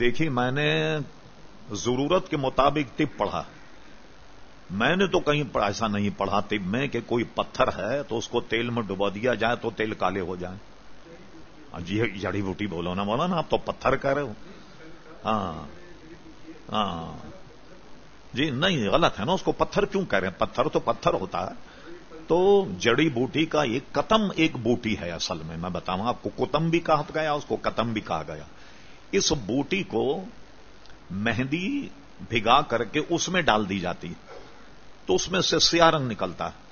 دیکھیے میں نے ضرورت کے مطابق طب پڑھا۔ میں نے تو کہیں ایسا نہیں پڑھا طب میں کہ کوئی پتھر ہے تو اس کو تیل میں ڈبا دیا جائے تو تیل کالے ہو جائیں۔ ہاں، جی جڑی بوٹی بولو نا بولا نا آپ تو پتھر کہہ رہے ہو۔ ہاں ہاں۔ جی نہیں، غلط ہے نا، اس کو پتھر کیوں کہہ رہے ہیں؟ پتھر تو پتھر ہوتا ہے۔ تو جڑی بوٹی کا ایک کتم ایک بوٹی ہے اصل میں میں بتاؤں، آپ کو کتم بھی کہا گیا، اس کو کتم بھی کہا گیا۔ اس بوٹی کو مہندی بھگا کر کے اس میں ڈال دی جاتی تو اس میں سے سیاہ رنگ نکلتا ہے۔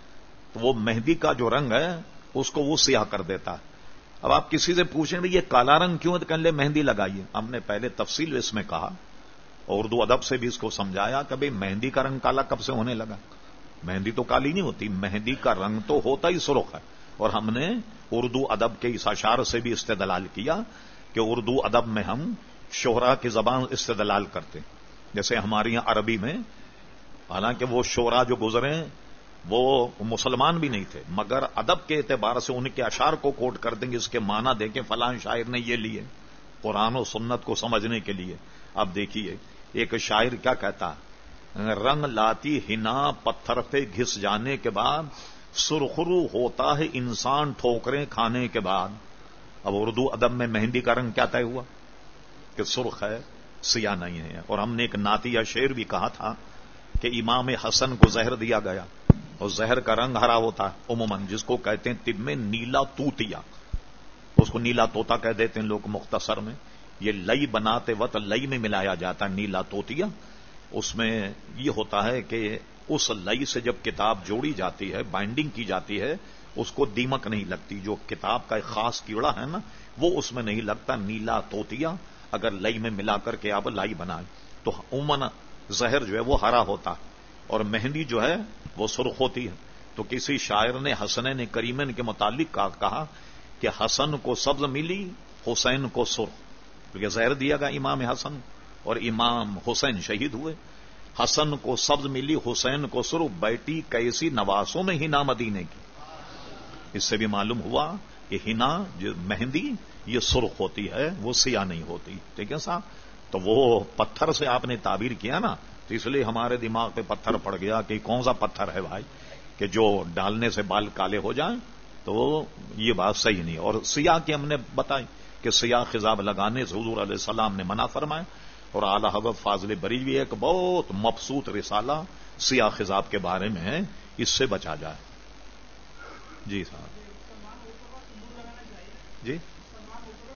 تو وہ مہندی کا جو رنگ ہے، اس کو وہ سیاہ کر دیتا ہے۔ اب آپ کسی سے پوچھیں گے، یہ کالا رنگ کیوں ہے؟ کہنے لے مہندی لگائیے۔ ہم نے پہلے تفصیل اس میں کہا، اردو ادب سے بھی اس کو سمجھایا کہ بھائی مہندی کا رنگ کالا کب سے ہونے لگا؟ مہندی تو کالی نہیں ہوتی، مہندی کا رنگ تو ہوتا ہی سرخ ہے۔ اور ہم نے اردو ادب کے اس اشار سے بھی استدلال کیا کہ اردو ادب میں ہم شہرا کی زبان استدلال کرتے جیسے ہمارے یہاں عربی میں، حالانکہ وہ شعرا جو گزرے وہ مسلمان بھی نہیں تھے، مگر ادب کے اعتبار سے ان کے اشار کو کوٹ کر دیں گے، اس کے معنی دیں کہ فلاں شاعر نے یہ لیے قرآن و سنت کو سمجھنے کے لیے۔ اب دیکھیے، ایک شاعر کیا کہتا رنگ لاتی ہنا پتھر پہ گھس جانے کے بعد، سرخرو ہوتا ہے انسان ٹھوکریں کھانے کے بعد۔ اب اردو ادب میں مہندی کا رنگ کیا طے ہوا؟ کہ سرخ ہے، سیاہ نہیں ہے۔ اور ہم نے ایک ناتیہ شعر بھی کہا تھا کہ امام حسن کو زہر دیا گیا۔ اور زہر کا رنگ ہرا ہوتا ہے، عموماً جس کو کہتے ہیں طب میں نیلا توتیا۔ اس کو نیلا توتا کہہ دیتے ہیں لوگ مختصر میں۔ یہ لئی بناتے وقت لئی میں ملایا جاتا ہے، نیلا توتیا۔ اس میں یہ ہوتا ہے کہ اس لئی سے جب کتاب جوڑی جاتی ہے، بائنڈنگ کی جاتی ہے، اس کو دیمک نہیں لگتی۔ جو کتاب کا ایک خاص کیڑا ہے نا، وہ اس میں نہیں لگتا، نیلا توتیا اگر لئی میں ملا کر کے آپ لائی بنائیں تو عموماً زہر جو ہے وہ ہرا ہوتا۔ اور مہندی جو ہے، وہ سرخ ہوتی ہے۔ تو کسی شاعر نے حسن نے کریمن کے متعلق کہا کہ حسن کو سبز ملی، حسین کو سرخ۔ کیونکہ زہر دیا گا امام حسن، اور امام حسین شہید ہوئے۔ حسن کو سبز ملی، حسین کو سرخ، بیٹی کیسی نواسوں میں ہی مدینے کی۔ اس سے بھی معلوم ہوا کہ ہنا جو مہندی، یہ سرخ ہوتی ہے، وہ سیاہ نہیں ہوتی۔ ٹھیک ہے صاحب؟ تو وہ پتھر سے آپ نے تعبیر کیا نا، تو اس لیے ہمارے دماغ پہ پتھر پڑ گیا کہ کون سا پتھر ہے بھائی؟ کہ جو ڈالنے سے بال کالے ہو جائیں، تو یہ بات صحیح نہیں۔ اور سیاہ کی ہم نے بتائی کہ سیاہ خزاب لگانے سے حضور علیہ السلام نے منع فرمائے اور اعلی حضرت فاضل بری بھی ایک بہت مبسوط رسالہ سیاہ خزاب کے بارے میں ہے اس سے بچا جائے۔ جی صاحب جی؟